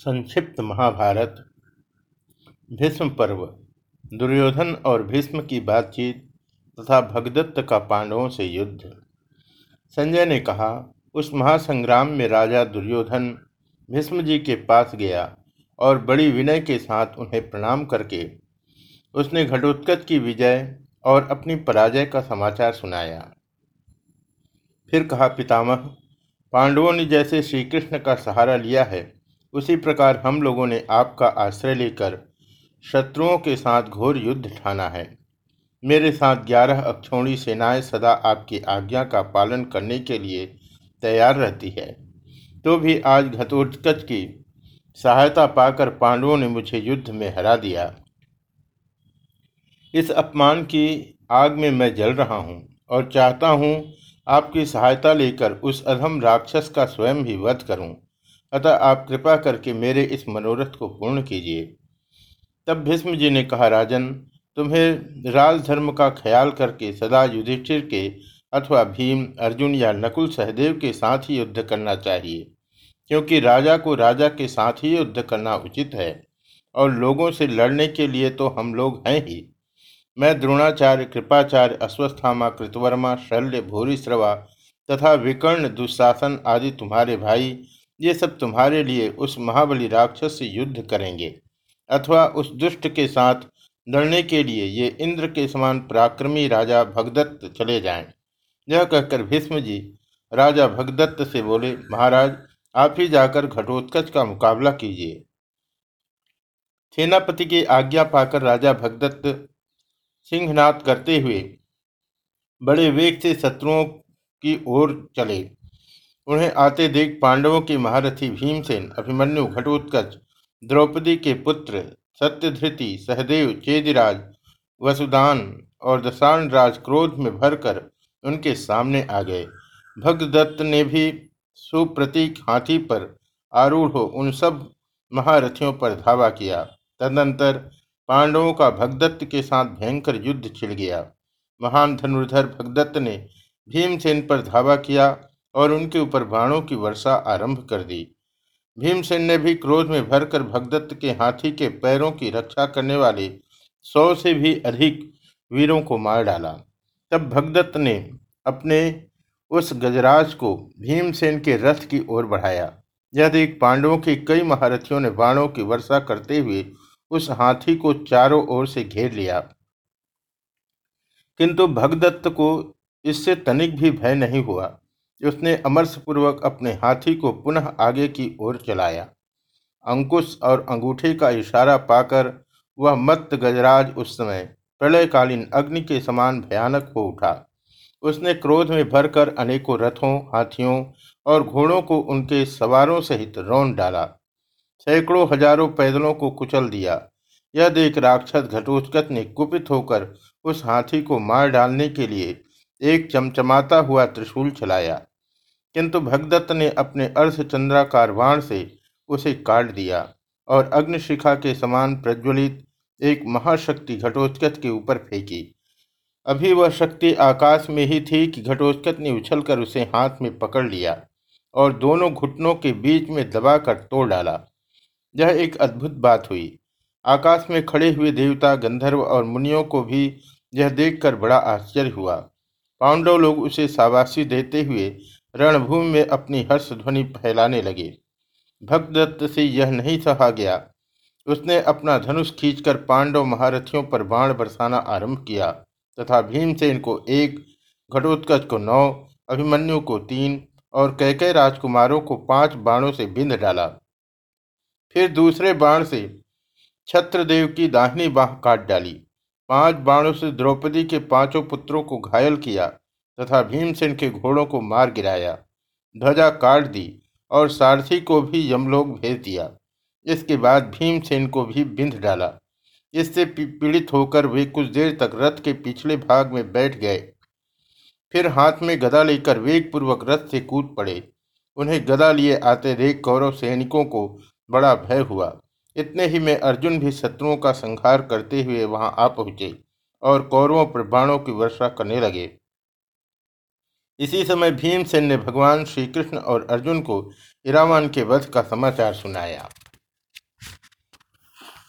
संक्षिप्त महाभारत। भीष्म पर्व। दुर्योधन और भीष्म की बातचीत तथा भगदत्त का पांडवों से युद्ध। संजय ने कहा, उस महासंग्राम में राजा दुर्योधन भीष्म जी के पास गया और बड़ी विनय के साथ उन्हें प्रणाम करके उसने घटोत्कच की विजय और अपनी पराजय का समाचार सुनाया। फिर कहा, पितामह, पांडवों ने जैसे श्री कृष्ण का सहारा लिया है उसी प्रकार हम लोगों ने आपका आश्रय लेकर शत्रुओं के साथ घोर युद्ध ठाना है। मेरे साथ ग्यारह अक्षौणी सेनाएँ सदा आपकी आज्ञा का पालन करने के लिए तैयार रहती है। तो भी आज घतोत्कच की सहायता पाकर पांडवों ने मुझे युद्ध में हरा दिया। इस अपमान की आग में मैं जल रहा हूँ और चाहता हूँ आपकी सहायता लेकर उस अधम राक्षस का स्वयं ही वध करूँ। अतः आप कृपा करके मेरे इस मनोरथ को पूर्ण कीजिए। तब भीष्म जी ने कहा, राजन, तुम्हें राज धर्म का ख्याल करके सदा युधिष्ठिर के अथवा भीम, अर्जुन या नकुल सहदेव के साथ ही युद्ध करना चाहिए, क्योंकि राजा को राजा के साथ ही युद्ध करना उचित है, और लोगों से लड़ने के लिए तो हम लोग हैं ही। मैं द्रोणाचार्य, कृपाचार्य, अश्वस्थामा, कृतवर्मा, शल्य, भूरिश्रवा तथा विकर्ण, दुशासन आदि तुम्हारे भाई ये सब तुम्हारे लिए उस महाबली राक्षस से युद्ध करेंगे, अथवा उस दुष्ट के साथ लड़ने के लिए ये इंद्र के समान पराक्रमी राजा भगदत्त चले जाएँ। यह कहकर भीष्म जी राजा भगदत्त से बोले, महाराज, आप ही जाकर घटोत्कच का मुकाबला कीजिए सेनापति की आज्ञा पाकर राजा भगदत्त सिंहनाथ करते हुए बड़े वेग से शत्रुओं की ओर चले उन्हें आते देख पांडवों की महारथी भीमसेन, अभिमन्यु घटोत्कच, द्रौपदी के पुत्र सत्यधृति, सहदेव चेदिराज, वसुदान और दशान राज क्रोध में भरकर उनके सामने आ गए। भगदत्त ने भी सुप्रतीक हाथी पर आरूढ़ हो उन सब महारथियों पर धावा किया। तदनंतर पांडवों का भगदत्त के साथ भयंकर युद्ध छिड़ गया। महान धनुर्धर भगदत्त ने भीमसेन पर धावा किया और उनके ऊपर बाणों की वर्षा आरंभ कर दी। भीमसेन ने भी क्रोध में भरकर भगदत्त के हाथी के पैरों की रक्षा करने वाले सौ से भी अधिक वीरों को मार डाला। तब भगदत्त ने अपने उस गजराज को भीमसेन के रथ की ओर बढ़ाया। यह देख पांडवों के कई महारथियों ने बाणों की वर्षा करते हुए उस हाथी को चारों ओर से घेर लिया। किंतु भगदत्त को इससे तनिक भी भय नहीं हुआ। उसने अमरसपूर्वक अपने हाथी को पुनः आगे की ओर चलाया। अंकुश और अंगूठे का इशारा पाकर वह मत्त गजराज उस समय प्रलयकालीन अग्नि के समान भयानक हो उठा। उसने क्रोध में भरकर अनेकों रथों, हाथियों और घोड़ों को उनके सवारों सहित रौन डाला। सैकड़ों हज़ारों पैदलों को कुचल दिया। यह देख राक्षस घटोत्कच ने कुपित होकर उस हाथी को मार डालने के लिए एक चमचमाता हुआ त्रिशूल चलाया। किंतु भगदत्त ने अपने अर्धचंद्राकार बाण से उसे काट दिया और अग्निशिखा के समान प्रज्वलित एक महाशक्ति घटोत्कच के ऊपर फेंकी। अभी वह शक्ति आकाश में ही थी कि घटोत्कच ने उछलकर उसे हाथ में पकड़ लिया और दोनों घुटनों के बीच में दबाकर तोड़ डाला। यह एक अद्भुत बात हुई। आकाश में खड़े हुए देवता, गंधर्व और मुनियों को भी यह देखकर बड़ा आश्चर्य हुआ। पांडव लोग उसे शाबाशी देते हुए रणभूमि में अपनी हर्ष ध्वनि फैलाने लगे। भक्तदत्त से यह नहीं सहा गया। उसने अपना धनुष खींचकर पांडव महारथियों पर बाण बरसाना आरंभ किया तथा भीमसेन को एक, घटोत्कच को नौ, अभिमन्यु को तीन और कैके राजकुमारों को पाँच बाणों से बिंद डाला। फिर दूसरे बाण से छत्रदेव की दाहिनी बाह काट डाली। पाँच बाणों से द्रौपदी के पाँचों पुत्रों को घायल किया। तथा भीमसेन के घोड़ों को मार गिराया, ध्वजा काट दी और सारथी को भी यमलोक भेज दिया। इसके बाद भीमसेन को भी बिंध डाला। इससे पीड़ित होकर वे कुछ देर तक रथ के पिछले भाग में बैठ गए। फिर हाथ में गदा लेकर वेग पूर्वक रथ से कूद पड़े। उन्हें गदा लिए आते देख कौरव सैनिकों को बड़ा भय हुआ। इतने ही में अर्जुन भी शत्रुओं का संहार करते हुए वहाँ आ पहुँचे और कौरवों पर बाणों की वर्षा करने लगे। इसी समय भीमसेन ने भगवान श्री कृष्ण और अर्जुन को इरावान के वध का समाचार सुनाया।